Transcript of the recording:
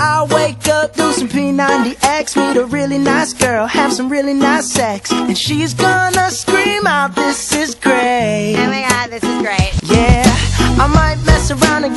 I'll wake up, do some P90X, meet a really nice girl, have some really nice sex, and she's gonna scream out, "This is great." Oh my god, this is great. Yeah, I might mess around and